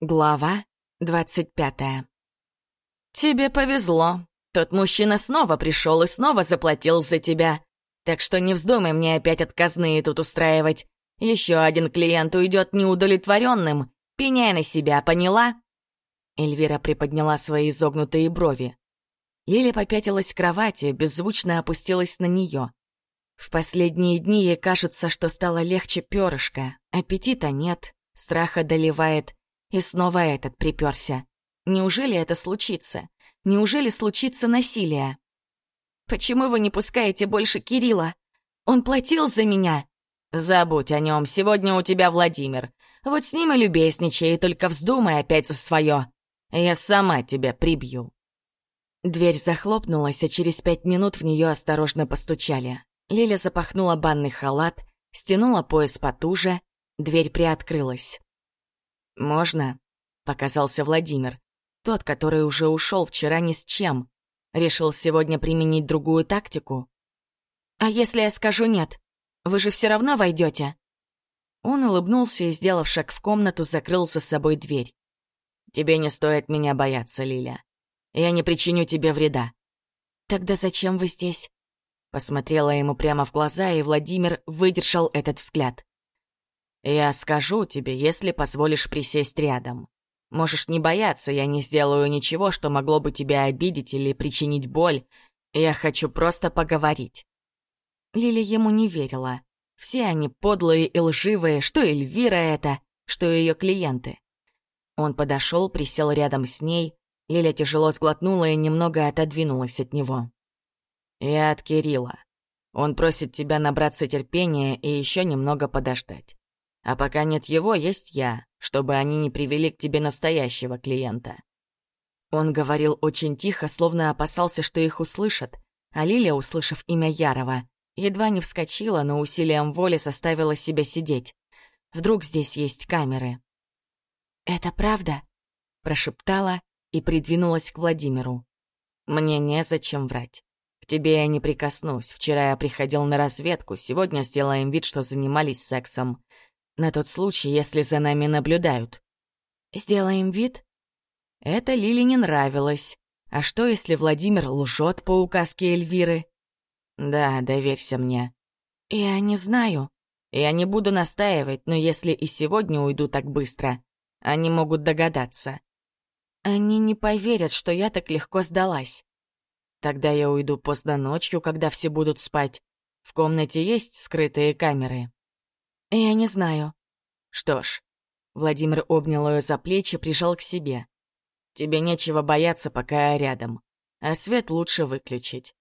Глава двадцать пятая. «Тебе повезло. Тот мужчина снова пришел и снова заплатил за тебя. Так что не вздумай мне опять отказные тут устраивать. Еще один клиент уйдет неудовлетворенным. Пеняй на себя, поняла?» Эльвира приподняла свои изогнутые брови. Лиля попятилась к кровати, беззвучно опустилась на нее. В последние дни ей кажется, что стало легче перышка. Аппетита нет, страх одолевает, и снова этот приперся. Неужели это случится? Неужели случится насилие? «Почему вы не пускаете больше Кирилла? Он платил за меня!» «Забудь о нем, сегодня у тебя Владимир. Вот с ним и любезничай, и только вздумай опять за свое. Я сама тебя прибью». Дверь захлопнулась, а через пять минут в нее осторожно постучали. Лиля запахнула банный халат, стянула пояс потуже, дверь приоткрылась. «Можно?» — показался Владимир. Тот, который уже ушел вчера ни с чем. Решил сегодня применить другую тактику. «А если я скажу нет? Вы же все равно войдете?» Он улыбнулся и, сделав шаг в комнату, закрыл за собой дверь. «Тебе не стоит меня бояться, Лиля. Я не причиню тебе вреда». «Тогда зачем вы здесь?» Посмотрела ему прямо в глаза, и Владимир выдержал этот взгляд. Я скажу тебе, если позволишь присесть рядом. Можешь не бояться, я не сделаю ничего, что могло бы тебя обидеть или причинить боль. Я хочу просто поговорить». Лили ему не верила. Все они подлые и лживые, что Эльвира это, что ее клиенты. Он подошел, присел рядом с ней. Лиля тяжело сглотнула и немного отодвинулась от него. «Я от Кирилла. Он просит тебя набраться терпения и еще немного подождать. А пока нет его, есть я, чтобы они не привели к тебе настоящего клиента». Он говорил очень тихо, словно опасался, что их услышат, а Лилия, услышав имя Ярова, едва не вскочила, но усилием воли составила себя сидеть. Вдруг здесь есть камеры. «Это правда?» — прошептала и придвинулась к Владимиру. «Мне незачем врать. К тебе я не прикоснусь. Вчера я приходил на разведку, сегодня сделаем вид, что занимались сексом. На тот случай, если за нами наблюдают. Сделаем вид? Это Лиле не нравилось. А что, если Владимир лжет по указке Эльвиры? Да, доверься мне. Я не знаю. Я не буду настаивать, но если и сегодня уйду так быстро, они могут догадаться. Они не поверят, что я так легко сдалась. Тогда я уйду поздно ночью, когда все будут спать. В комнате есть скрытые камеры. «Я не знаю». «Что ж». Владимир обнял ее за плечи, прижал к себе. «Тебе нечего бояться, пока я рядом. А свет лучше выключить».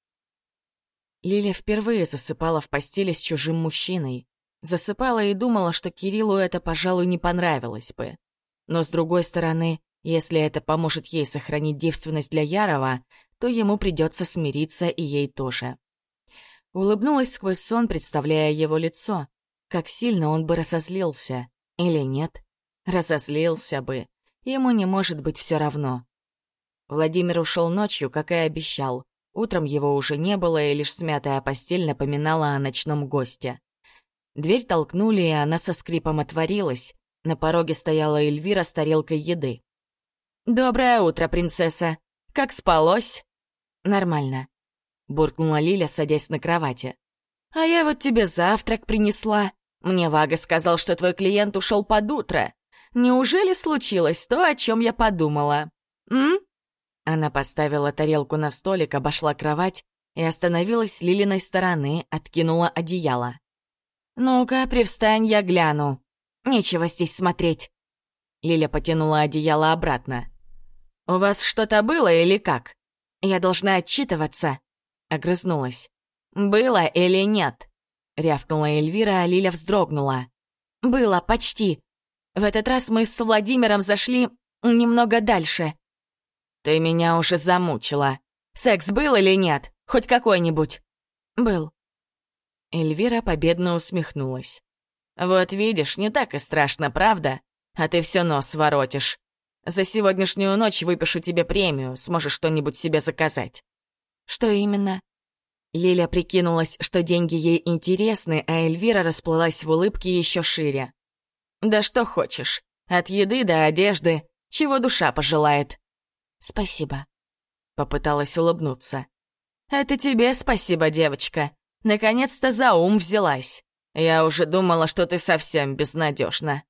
Лиля впервые засыпала в постели с чужим мужчиной. Засыпала и думала, что Кириллу это, пожалуй, не понравилось бы. Но, с другой стороны, если это поможет ей сохранить девственность для Ярова, то ему придется смириться и ей тоже. Улыбнулась сквозь сон, представляя его лицо. Как сильно он бы разозлился. Или нет? Разозлился бы. Ему не может быть все равно. Владимир ушел ночью, как и обещал. Утром его уже не было, и лишь смятая постель напоминала о ночном госте. Дверь толкнули, и она со скрипом отворилась. На пороге стояла Эльвира с тарелкой еды. «Доброе утро, принцесса! Как спалось?» «Нормально», — буркнула Лиля, садясь на кровати. «А я вот тебе завтрак принесла. Мне Вага сказал, что твой клиент ушел под утро. Неужели случилось то, о чем я подумала? М? Она поставила тарелку на столик, обошла кровать и остановилась с Лилиной стороны, откинула одеяло. «Ну-ка, привстань, я гляну. Нечего здесь смотреть». Лиля потянула одеяло обратно. «У вас что-то было или как? Я должна отчитываться», — огрызнулась. «Было или нет?» Рявкнула Эльвира, а Лиля вздрогнула. «Было, почти. В этот раз мы с Владимиром зашли немного дальше». «Ты меня уже замучила. Секс был или нет? Хоть какой-нибудь?» «Был». Эльвира победно усмехнулась. «Вот видишь, не так и страшно, правда? А ты все нос воротишь. За сегодняшнюю ночь выпишу тебе премию, сможешь что-нибудь себе заказать». «Что именно?» Лиля прикинулась, что деньги ей интересны, а Эльвира расплылась в улыбке еще шире. «Да что хочешь. От еды до одежды, чего душа пожелает. Спасибо. Попыталась улыбнуться. Это тебе спасибо, девочка. Наконец-то за ум взялась. Я уже думала, что ты совсем безнадежна.